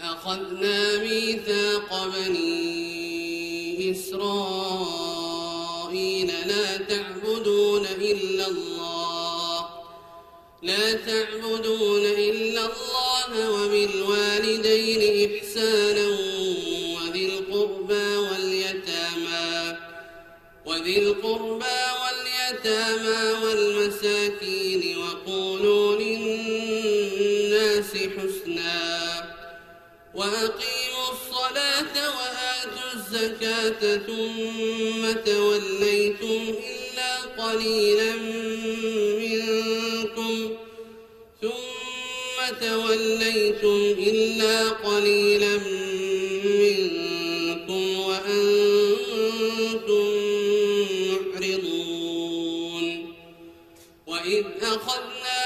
أخذنا ميثاق بني إسرائيل لا تعبدون إلا الله. لا تعبدون إلا الله وبالوالدين إحسانا وذي القربى واليتامى. وذي القربى واليتامى والمساكين وقولوا للناس حسنا. وأقيموا الصلاة وآتوا الزكاة ثم توليتم إلا قليلا منكم ثم توليتم إلا قليلا منكم وأنتم معرضون. وإذ أخذنا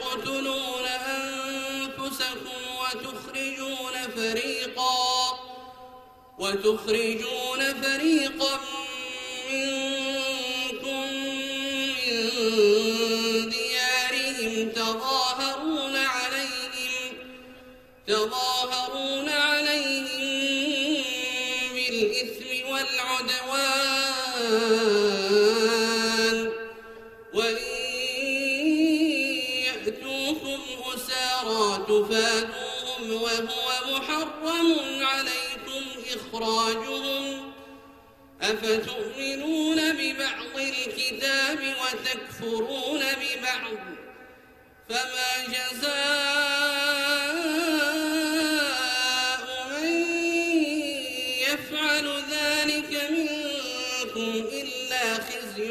تقتلون أنفسكم وتخرجون فريقا وتخرجون فريقا منكم من ديارهم تظاهرون عليهم تظاهرون تفادوهم وهو محرم عليكم إخراجهم أفتؤمنون ببعض الكتاب وتكفرون ببعض فما جزاء من يفعل ذلك منكم إلا خزي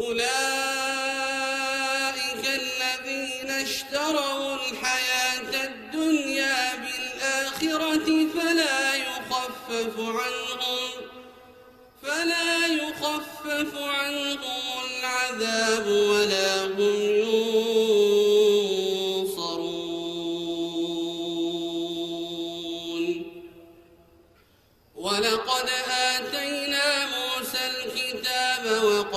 أولئك الذين اشتروا الحياة الدنيا بالآخرة فلا يخفف عنهم فلا يخفف عنهم العذاب ولا هم ينصرون. ولقد آتينا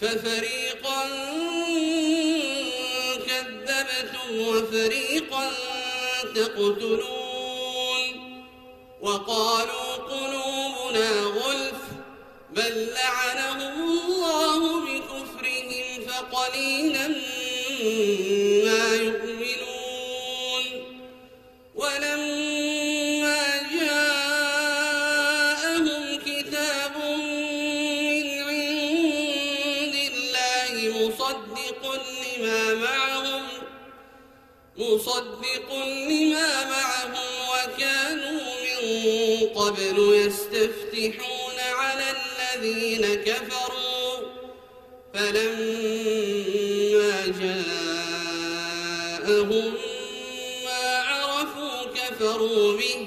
ففريقا كذبتم وفريقا تقتلون وقالوا قلوبنا غلف بل لعنهم الله بكفرهم فقليلا مصدق لما معهم مصدق لما معهم وكانوا من قبل يستفتحون على الذين كفروا. فلما جاءهم ما عرفوا كفروا به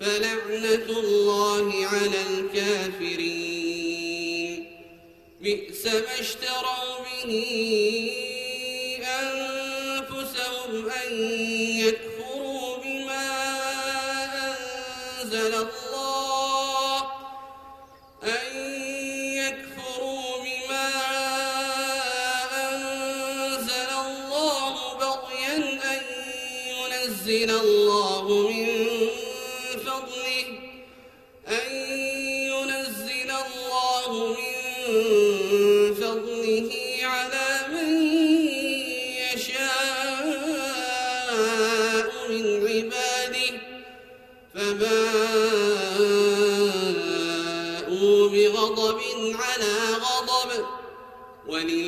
فلعنة الله على الكافرين. بئس ما اشتروا به أنفسهم أن يكفروا بما أنزل الله أن يكفروا بما أنزل الله بغيا أن ينزل الله من فضله وللكافرين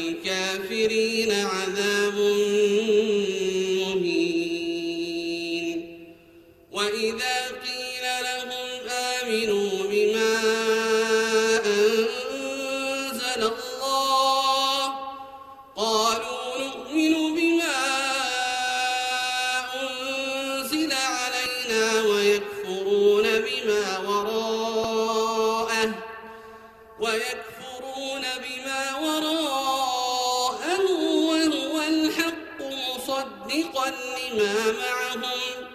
مصدقا لما معهم.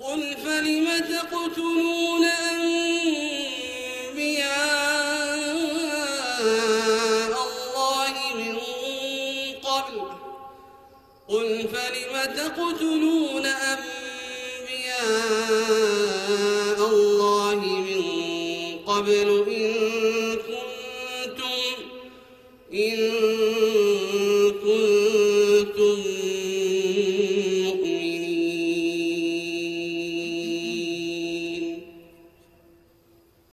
قل فلم تقتلون أنبياء الله من قبل؟ قل فلم تقتلون أنبياء الله من قبل إن كنتم إن